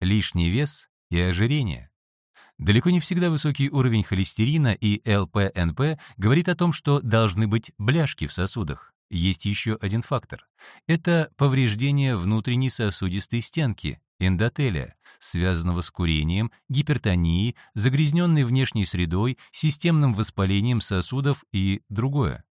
лишний вес и ожирение. Далеко не всегда высокий уровень холестерина и ЛПНП говорит о том, что должны быть бляшки в сосудах. Есть еще один фактор. Это повреждение внутренней сосудистой стенки, эндотелия, связанного с курением, гипертонией, загрязненной внешней средой, системным воспалением сосудов и другое.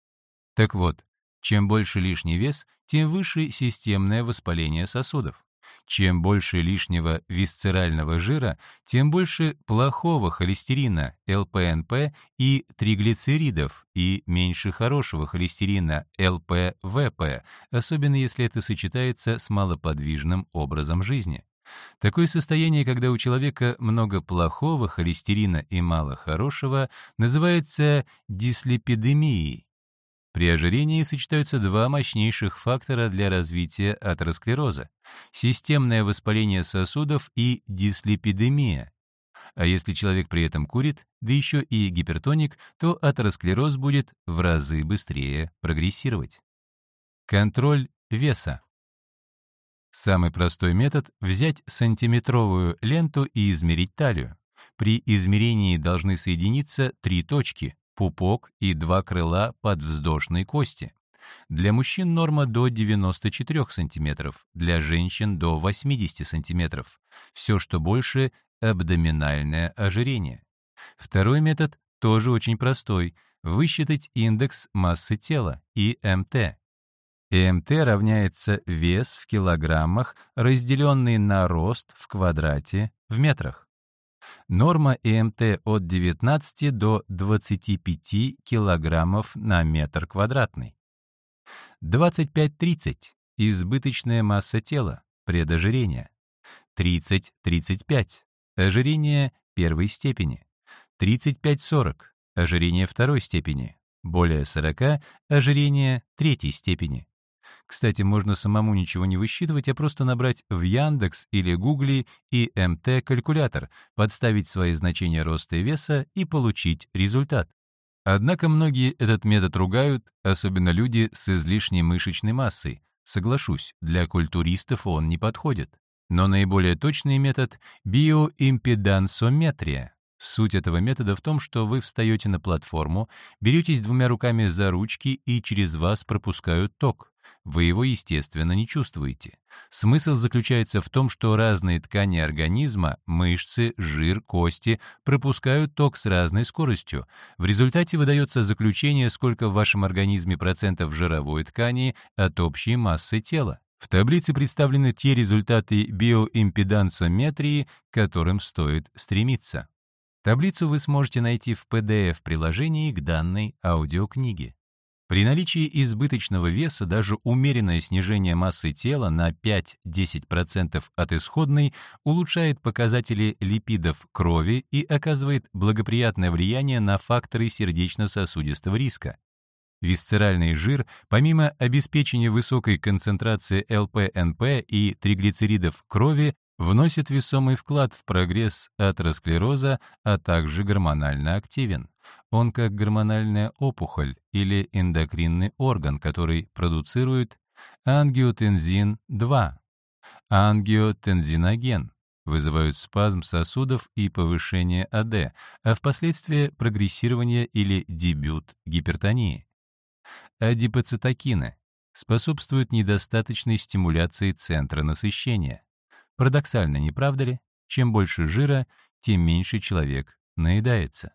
Так вот, чем больше лишний вес, тем выше системное воспаление сосудов. Чем больше лишнего висцерального жира, тем больше плохого холестерина, ЛПНП и триглицеридов, и меньше хорошего холестерина, ЛПВП, особенно если это сочетается с малоподвижным образом жизни. Такое состояние, когда у человека много плохого холестерина и мало хорошего, называется дислепидемией. При ожирении сочетаются два мощнейших фактора для развития атеросклероза – системное воспаление сосудов и дислепидемия. А если человек при этом курит, да еще и гипертоник, то атеросклероз будет в разы быстрее прогрессировать. Контроль веса. Самый простой метод — взять сантиметровую ленту и измерить талию. При измерении должны соединиться три точки — пупок и два крыла подвздошной кости. Для мужчин норма до 94 см, для женщин до 80 см. Все, что больше — абдоминальное ожирение. Второй метод тоже очень простой — высчитать индекс массы тела, ИМТ. ЭМТ равняется вес в килограммах, разделенный на рост в квадрате в метрах. Норма ЭМТ от 19 до 25 килограммов на метр квадратный. 25-30 – избыточная масса тела, предожирение. 30-35 – ожирение первой степени. 35-40 – ожирение второй степени. Более 40 – ожирение третьей степени. Кстати, можно самому ничего не высчитывать, а просто набрать в Яндекс или Гугле и МТ-калькулятор, подставить свои значения роста и веса и получить результат. Однако многие этот метод ругают, особенно люди с излишней мышечной массой. Соглашусь, для культуристов он не подходит. Но наиболее точный метод — биоимпедансометрия. Суть этого метода в том, что вы встаете на платформу, беретесь двумя руками за ручки и через вас пропускают ток. Вы его, естественно, не чувствуете. Смысл заключается в том, что разные ткани организма, мышцы, жир, кости пропускают ток с разной скоростью. В результате выдается заключение, сколько в вашем организме процентов жировой ткани от общей массы тела. В таблице представлены те результаты биоимпедансометрии, к которым стоит стремиться. Таблицу вы сможете найти в PDF-приложении к данной аудиокниге. При наличии избыточного веса даже умеренное снижение массы тела на 5-10% от исходной улучшает показатели липидов крови и оказывает благоприятное влияние на факторы сердечно-сосудистого риска. Висцеральный жир, помимо обеспечения высокой концентрации ЛПНП и триглицеридов крови, вносит весомый вклад в прогресс атеросклероза, а также гормонально активен. Он как гормональная опухоль или эндокринный орган, который продуцирует ангиотензин-2, ангиотензиноген, вызывают спазм сосудов и повышение АД, а впоследствии прогрессирование или дебют гипертонии. Адипоцитокины способствуют недостаточной стимуляции центра насыщения. Парадоксально, не правда ли? Чем больше жира, тем меньше человек наедается.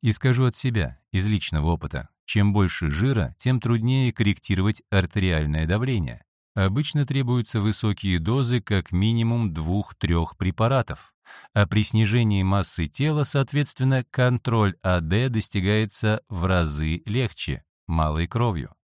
И скажу от себя, из личного опыта, чем больше жира, тем труднее корректировать артериальное давление. Обычно требуются высокие дозы как минимум 2-3 препаратов. А при снижении массы тела, соответственно, контроль АД достигается в разы легче, малой кровью.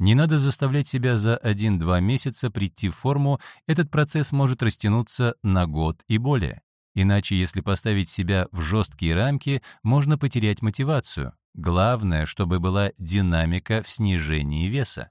Не надо заставлять себя за 1-2 месяца прийти в форму, этот процесс может растянуться на год и более. Иначе, если поставить себя в жесткие рамки, можно потерять мотивацию. Главное, чтобы была динамика в снижении веса.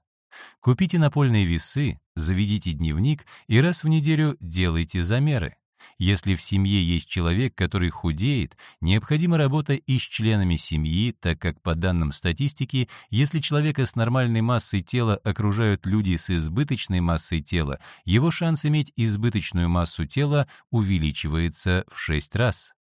Купите напольные весы, заведите дневник и раз в неделю делайте замеры. Если в семье есть человек, который худеет, необходима работа и с членами семьи, так как, по данным статистики, если человека с нормальной массой тела окружают люди с избыточной массой тела, его шанс иметь избыточную массу тела увеличивается в 6 раз.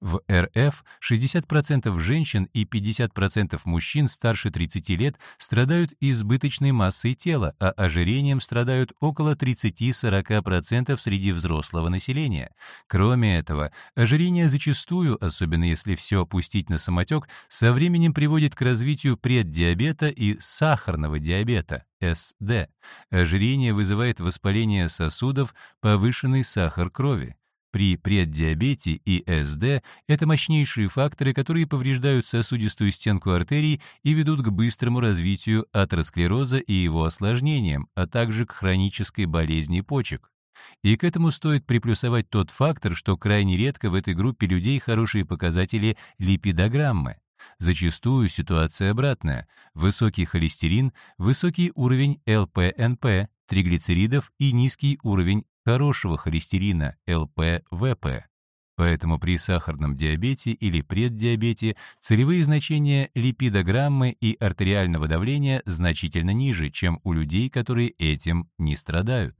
В РФ 60% женщин и 50% мужчин старше 30 лет страдают избыточной массой тела, а ожирением страдают около 30-40% среди взрослого населения. Кроме этого, ожирение зачастую, особенно если все опустить на самотек, со временем приводит к развитию преддиабета и сахарного диабета. СД. Ожирение вызывает воспаление сосудов, повышенный сахар крови. При преддиабете и СД это мощнейшие факторы, которые повреждают сосудистую стенку артерий и ведут к быстрому развитию атеросклероза и его осложнениям, а также к хронической болезни почек. И к этому стоит приплюсовать тот фактор, что крайне редко в этой группе людей хорошие показатели липидограммы. Зачастую ситуация обратная. Высокий холестерин, высокий уровень ЛПНП, триглицеридов и низкий уровень хорошего холестерина ЛПВП. Поэтому при сахарном диабете или преддиабете целевые значения липидограммы и артериального давления значительно ниже, чем у людей, которые этим не страдают.